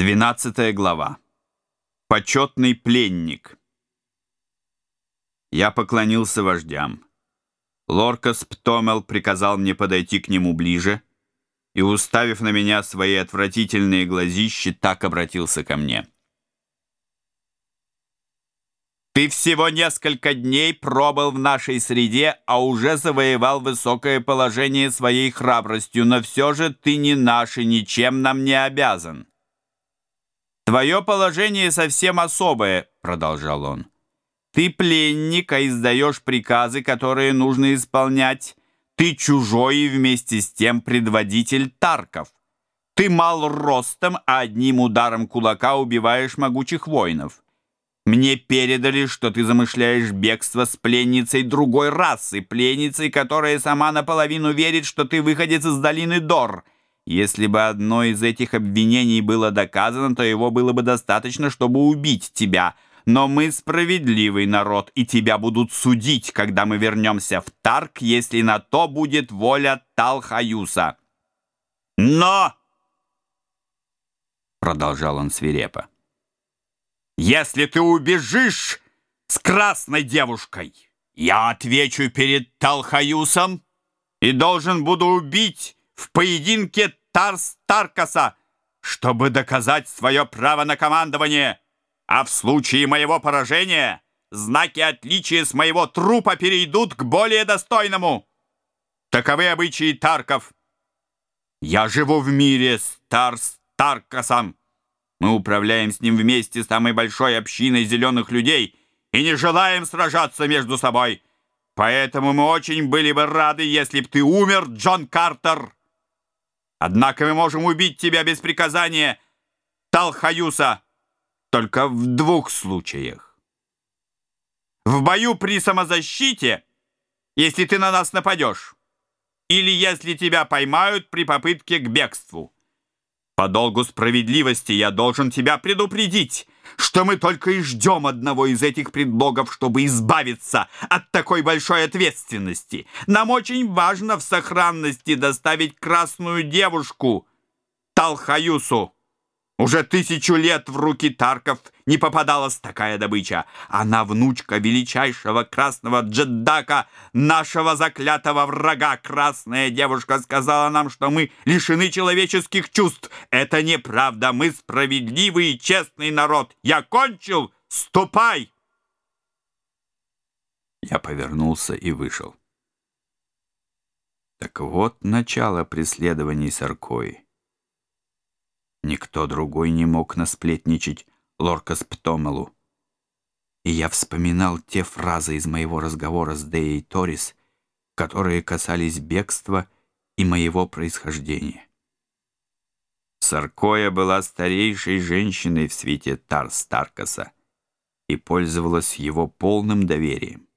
12 глава. Почетный пленник. Я поклонился вождям. Лоркас Птомел приказал мне подойти к нему ближе и, уставив на меня свои отвратительные глазищи, так обратился ко мне. «Ты всего несколько дней пробыл в нашей среде, а уже завоевал высокое положение своей храбростью, но все же ты не наш и ничем нам не обязан». «Твое положение совсем особое», — продолжал он. «Ты пленник, а издаешь приказы, которые нужно исполнять. Ты чужой и вместе с тем предводитель Тарков. Ты мал ростом, а одним ударом кулака убиваешь могучих воинов. Мне передали, что ты замышляешь бегство с пленницей другой расы, пленницей, которая сама наполовину верит, что ты выходец из долины Дор». Если бы одно из этих обвинений было доказано, то его было бы достаточно, чтобы убить тебя. Но мы справедливый народ, и тебя будут судить, когда мы вернёмся в Тарк, если на то будет воля Талхаюса. Но, продолжал он свирепо, если ты убежишь с красной девушкой, я отвечу перед Талхаюсом и должен буду убить в поединке Тарс Таркаса, чтобы доказать свое право на командование. А в случае моего поражения знаки отличия с моего трупа перейдут к более достойному. Таковы обычаи Тарков. Я живу в мире с Тарс Таркасом. Мы управляем с ним вместе с самой большой общиной зеленых людей и не желаем сражаться между собой. Поэтому мы очень были бы рады, если Однако мы можем убить тебя без приказания Талхаюса только в двух случаях. В бою при самозащите, если ты на нас нападешь, или если тебя поймают при попытке к бегству. По долгу справедливости я должен тебя предупредить, что мы только и ждем одного из этих предлогов, чтобы избавиться от такой большой ответственности. Нам очень важно в сохранности доставить красную девушку Талхаюсу. Уже тысячу лет в руки Тарков не попадалась такая добыча. Она внучка величайшего красного джеддака, нашего заклятого врага. Красная девушка сказала нам, что мы лишены человеческих чувств. Это неправда. Мы справедливый и честный народ. Я кончил. Ступай!» Я повернулся и вышел. Так вот начало преследований Саркои. Никто другой не мог насплетничать Лоркас Птомелу. И я вспоминал те фразы из моего разговора с Деей Торис, которые касались бегства и моего происхождения. Саркоя была старейшей женщиной в свете Тар Старкаса и пользовалась его полным доверием.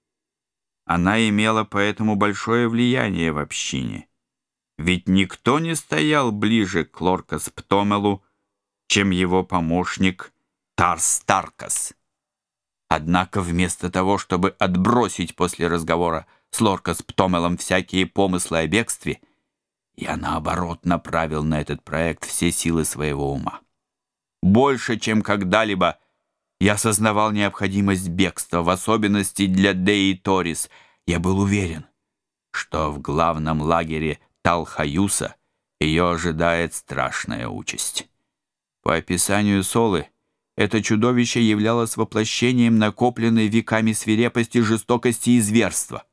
Она имела поэтому большое влияние в общине — ведь никто не стоял ближе к Лоркас-Птомелу, чем его помощник Тарстаркас. Однако вместо того, чтобы отбросить после разговора с Лоркас-Птомелом всякие помыслы о бегстве, я, наоборот, направил на этот проект все силы своего ума. Больше, чем когда-либо, я осознавал необходимость бегства, в особенности для Деи Торис. Я был уверен, что в главном лагере Талхаюса ее ожидает страшная участь. По описанию Солы, это чудовище являлось воплощением накопленной веками свирепости, жестокости и зверства.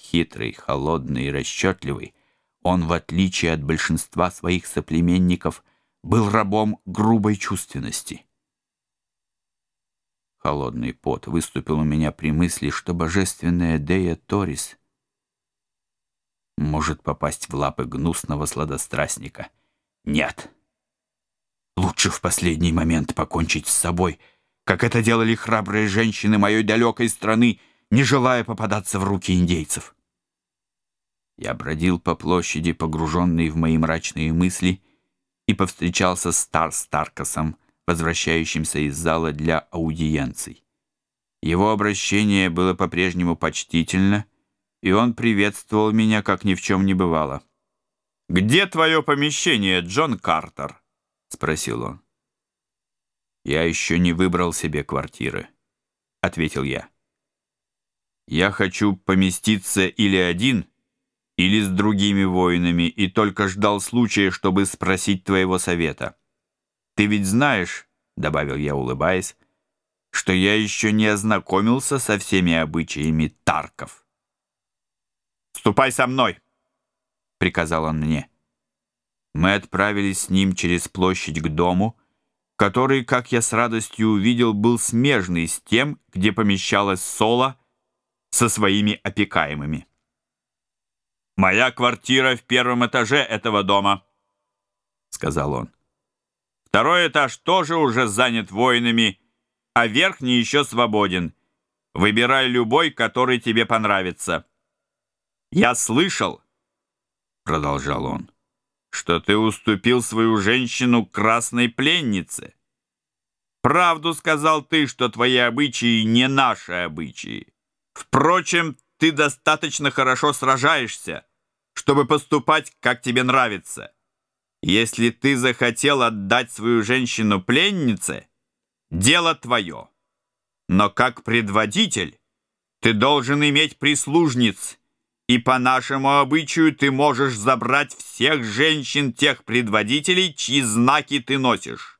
Хитрый, холодный и расчетливый, он, в отличие от большинства своих соплеменников, был рабом грубой чувственности. Холодный пот выступил у меня при мысли, что божественная Дея Торис может попасть в лапы гнусного сладострастника. Нет. Лучше в последний момент покончить с собой, как это делали храбрые женщины моей далекой страны, не желая попадаться в руки индейцев. Я бродил по площади, погруженный в мои мрачные мысли, и повстречался с Стар Старкасом, возвращающимся из зала для аудиенций. Его обращение было по-прежнему почтительно — и он приветствовал меня, как ни в чем не бывало. «Где твое помещение, Джон Картер?» — спросил он. «Я еще не выбрал себе квартиры», — ответил я. «Я хочу поместиться или один, или с другими воинами, и только ждал случая, чтобы спросить твоего совета. Ты ведь знаешь, — добавил я, улыбаясь, — что я еще не ознакомился со всеми обычаями тарков». «Ступай со мной!» — приказал он мне. Мы отправились с ним через площадь к дому, который, как я с радостью увидел, был смежный с тем, где помещалась Соло со своими опекаемыми. «Моя квартира в первом этаже этого дома», — сказал он. «Второй этаж тоже уже занят воинами, а верхний еще свободен. Выбирай любой, который тебе понравится». «Я слышал», — продолжал он, — что ты уступил свою женщину красной пленнице. Правду сказал ты, что твои обычаи не наши обычаи. Впрочем, ты достаточно хорошо сражаешься, чтобы поступать, как тебе нравится. Если ты захотел отдать свою женщину и по нашему обычаю ты можешь забрать всех женщин тех предводителей, чьи знаки ты носишь.